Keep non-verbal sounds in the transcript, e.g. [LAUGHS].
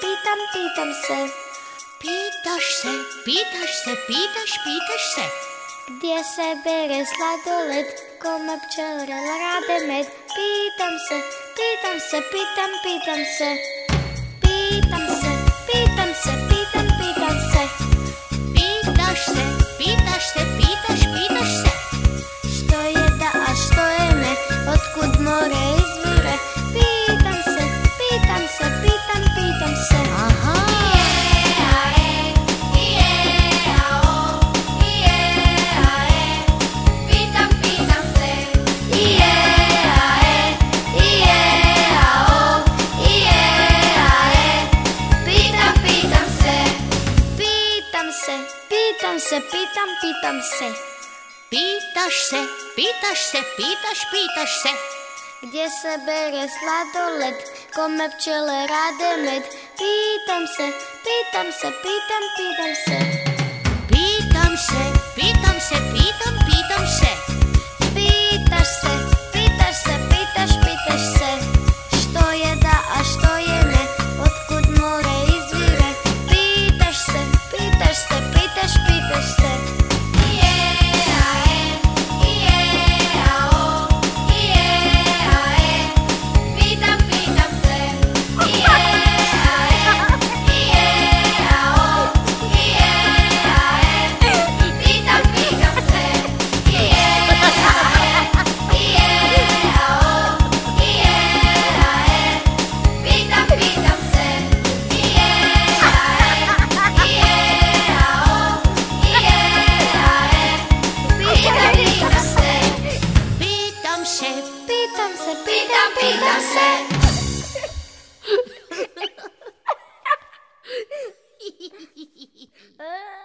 pitam, pitam se Pitaš se, pitaš se, pitaš, pitaš se. Gdje se bere sladoled, kome pčele rade med? Pitam se, pitam se, pitam, pitam se. Pitam se, pitam se, pitam, pitam Pitam se, pitam pitam se. Pitaš se, pitaš se, pitaš, pitaš se. Gdje se bere sladoled, kome pčele rade med? Pitam se, pitam se, pitam, pitam se. Pitam se, pitam se, pitam, pitam se, pidan, pídanse. [LAUGHS]